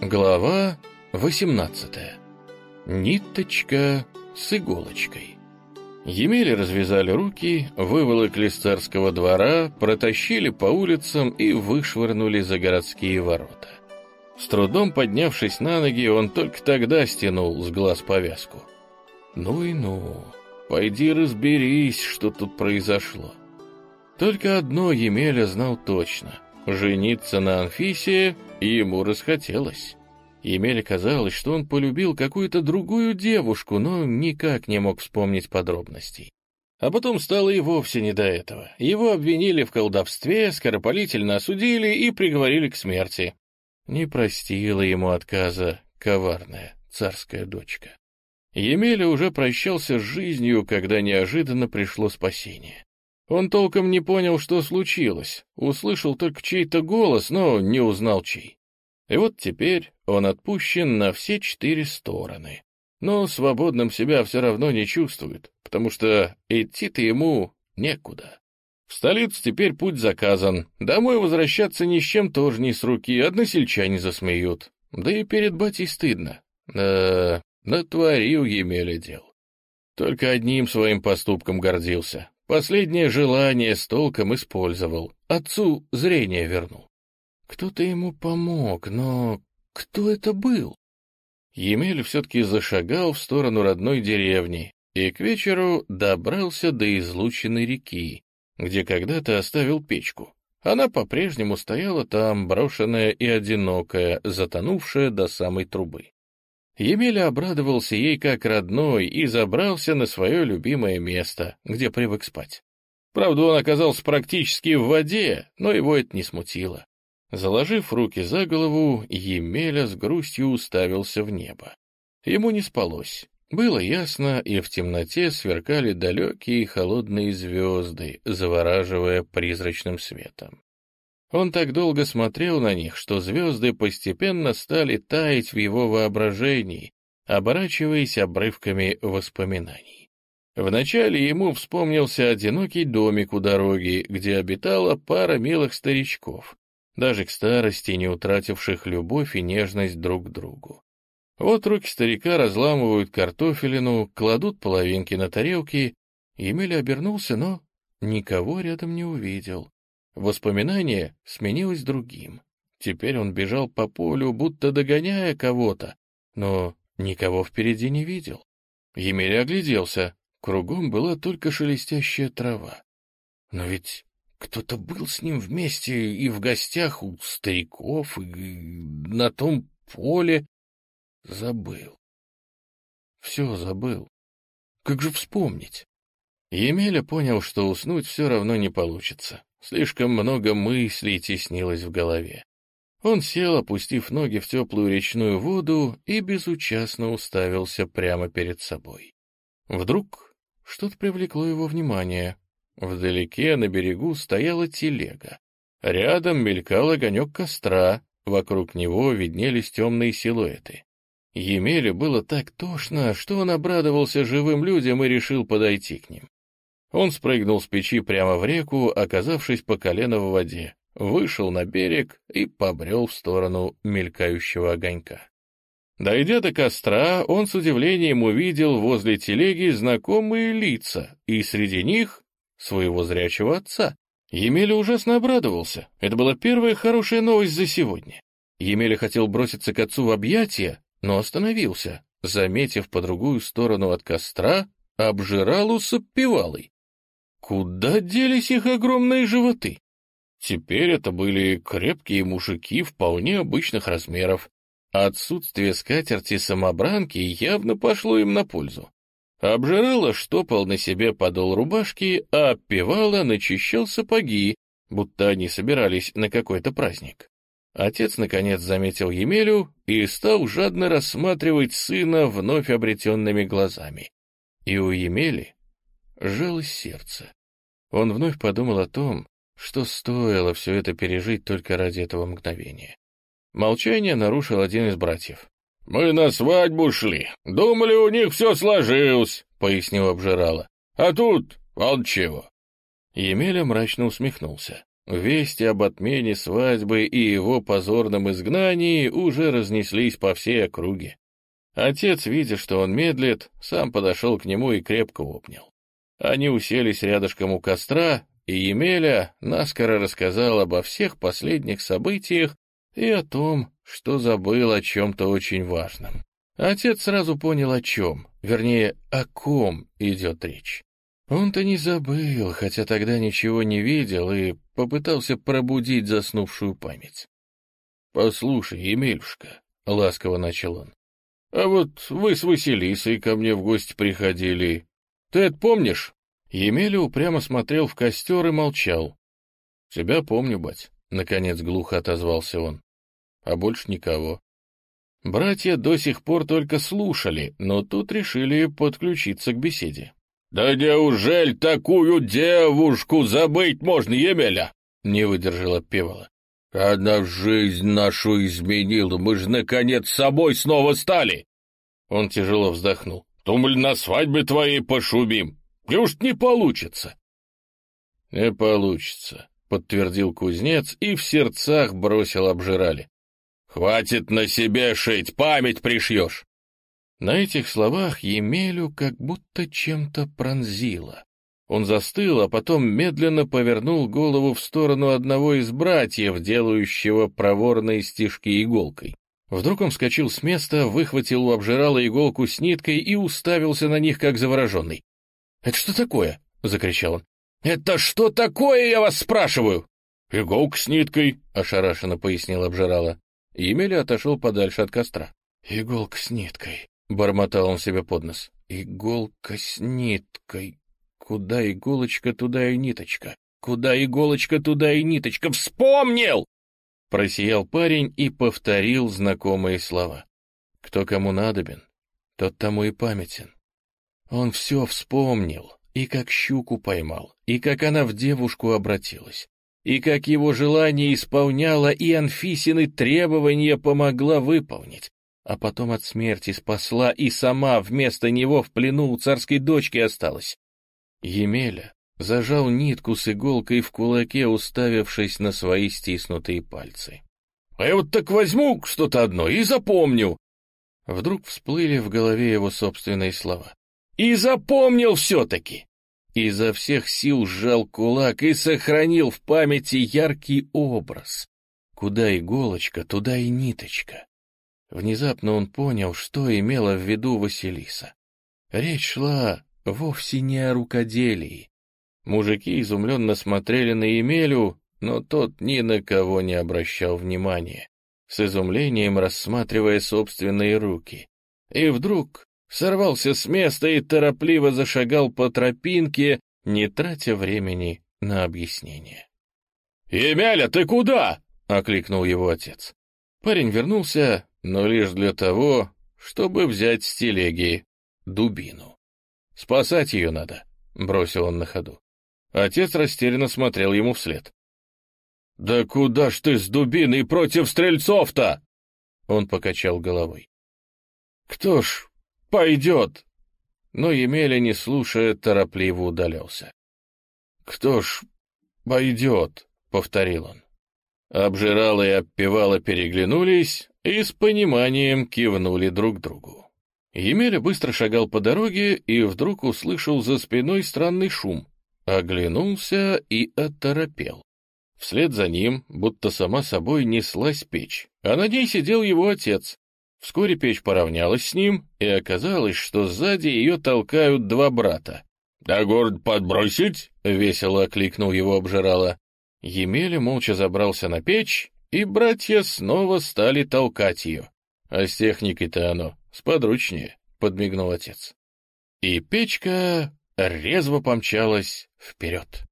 Глава 18. Ниточка с иголочкой. Емели развязали руки, выволокли с царского двора, протащили по улицам и вышвырнули за городские ворота. С трудом поднявшись на ноги, он только тогда стянул с глаз повязку. Ну и ну, пойди разберись, что тут произошло. Только одно Емеля знал точно — Жениться на Анфисе ему расхотелось. Емеле казалось, что он полюбил какую-то другую девушку, но никак не мог вспомнить подробностей. А потом стало и вовсе не до этого. Его обвинили в колдовстве, скоропалительно осудили и приговорили к смерти. Не простила ему отказа коварная царская дочка. Емеля уже прощался с жизнью, когда неожиданно пришло спасение. Он толком не понял, что случилось, услышал только чей-то голос, но не узнал чей. И вот теперь он отпущен на все четыре стороны. Но свободным себя все равно не чувствует, потому что идти-то ему некуда. В столицу теперь путь заказан, домой возвращаться ни с чем тоже не с руки, односельчане засмеют. Да и перед батей стыдно. Да, натворил Емеля дел. Только одним своим поступком гордился. Последнее желание с толком использовал. Отцу зрение вернул. Кто-то ему помог, но кто это был? Емель все-таки зашагал в сторону родной деревни и к вечеру добрался до излученной реки, где когда-то оставил печку. Она по-прежнему стояла там, брошенная и одинокая, затонувшая до самой трубы. Емеля обрадовался ей как родной и забрался на свое любимое место, где привык спать. Правда, он оказался практически в воде, но его это не смутило. Заложив руки за голову, Емеля с грустью уставился в небо. Ему не спалось. Было ясно, и в темноте сверкали далекие холодные звезды, завораживая призрачным светом. Он так долго смотрел на них, что звезды постепенно стали таять в его воображении, оборачиваясь обрывками воспоминаний. Вначале ему вспомнился одинокий домик у дороги, где обитала пара милых старичков, даже к старости не утративших любовь и нежность друг к другу. Вот руки старика разламывают картофелину, кладут половинки на тарелки. Емель обернулся, но никого рядом не увидел. Воспоминание сменилось другим. Теперь он бежал по полю, будто догоняя кого-то, но никого впереди не видел. Емель огляделся. Кругом была только шелестящая трава. Но ведь кто-то был с ним вместе и в гостях у стариков, и на том поле. Забыл. Все забыл. Как же вспомнить? Емеля понял, что уснуть все равно не получится. Слишком много мыслей теснилось в голове. Он сел, опустив ноги в теплую речную воду и безучастно уставился прямо перед собой. Вдруг что-то привлекло его внимание. Вдалеке на берегу стояла телега. Рядом мелькал огонек костра, вокруг него виднелись темные силуэты. Емеле было так тошно, что он обрадовался живым людям и решил подойти к ним. Он спрыгнул с печи прямо в реку, оказавшись по колено в воде, вышел на берег и побрел в сторону мелькающего огонька. Дойдя до костра, он с удивлением увидел возле телеги знакомые лица, и среди них своего зрячего отца. Емеля ужасно обрадовался. Это была первая хорошая новость за сегодня. Емеля хотел броситься к отцу в объятия, но остановился, заметив по другую сторону от костра обжиралу с оппевалой. Куда делись их огромные животы? Теперь это были крепкие мужики вполне обычных размеров. Отсутствие скатерти-самобранки явно пошло им на пользу. Обжирала штопал на себе подол рубашки, а опевала начищал сапоги, будто они собирались на какой-то праздник. Отец, наконец, заметил Емелю и стал жадно рассматривать сына вновь обретенными глазами. И у Емели жалось сердце. Он вновь подумал о том, что стоило все это пережить только ради этого мгновения. Молчание нарушил один из братьев. «Мы на свадьбу шли. Думали, у них все сложилось», — пояснил обжирала. «А тут он чего». Емеля мрачно усмехнулся. вести об отмене свадьбы и его позорном изгнании уже разнеслись по всей округе. Отец, видя, что он медлит, сам подошел к нему и крепко обнял. Они уселись рядышком у костра, и Емеля наскоро рассказал обо всех последних событиях и о том, что забыл о чем-то очень важном. Отец сразу понял, о чем, вернее, о ком идет речь. Он-то не забыл, хотя тогда ничего не видел и попытался пробудить заснувшую память. — Послушай, Емельушка, — ласково начал он, — а вот вы с Василисой ко мне в гости приходили. Это помнишь? Емеля упрямо смотрел в костер и молчал. — Тебя помню, бать, — наконец глухо отозвался он. — А больше никого. Братья до сих пор только слушали, но тут решили подключиться к беседе. «Да неужели такую девушку забыть можно, Емеля?» — не выдержала Певала. «Она жизнь нашу изменила, мы же, наконец, собой снова стали!» Он тяжело вздохнул. «Думали, на свадьбе твоей пошумим. Неужто не получится?» «Не получится», — подтвердил кузнец и в сердцах бросил обжирали. «Хватит на себе шить, память пришьешь!» На этих словах Емелю как будто чем-то пронзило. Он застыл, а потом медленно повернул голову в сторону одного из братьев, делающего проворные стежки иголкой. Вдруг он вскочил с места, выхватил у обжирала иголку с ниткой и уставился на них, как завороженный. «Это что такое?» — закричал он. «Это что такое, я вас спрашиваю?» «Иголка с ниткой», — ошарашенно пояснил обжирала. Емеля отошел подальше от костра. «Иголка с ниткой», Бормотал он себе под нос. Иголка с ниткой. Куда иголочка, туда и ниточка. Куда иголочка, туда и ниточка. Вспомнил! Просиял парень и повторил знакомые слова. Кто кому надобен, тот тому и памятен. Он все вспомнил, и как щуку поймал, и как она в девушку обратилась, и как его желание исполняла и Анфисины требования помогла выполнить, а потом от смерти спасла и сама вместо него в плену у царской дочки осталась. Емеля зажал нитку с иголкой в кулаке, уставившись на свои стиснутые пальцы. «А я вот так возьму что-то одно и запомню!» Вдруг всплыли в голове его собственные слова. «И запомнил все-таки!» Изо всех сил сжал кулак и сохранил в памяти яркий образ. Куда иголочка, туда и ниточка. Внезапно он понял, что имела в виду Василиса. Речь шла вовсе не о рукоделии. Мужики изумленно смотрели на Емелю, но тот ни на кого не обращал внимания, с изумлением рассматривая собственные руки. И вдруг сорвался с места и торопливо зашагал по тропинке, не тратя времени на объяснение. «Емеля, ты куда?» — окликнул его отец. Парень вернулся, но лишь для того, чтобы взять с телеги дубину. «Спасать ее надо», — бросил он на ходу. Отец растерянно смотрел ему вслед. «Да куда ж ты с дубиной против стрельцов-то?» Он покачал головой. «Кто ж пойдет?» Но Емеля, не слушая, торопливо удалялся. «Кто ж пойдет?» — повторил он. Обжирала и обпевала переглянулись и с пониманием кивнули друг другу. Емеля быстро шагал по дороге и вдруг услышал за спиной странный шум, оглянулся и оторопел. Вслед за ним, будто сама собой, неслась печь, а на ней сидел его отец. Вскоре печь поравнялась с ним, и оказалось, что сзади ее толкают два брата. «Да город подбросить?» — весело окликнул его обжирала. Емеля молча забрался на печь, и братья снова стали толкать ее. А с техникой-то оно сподручнее, — подмигнул отец. И печка резво помчалась вперед.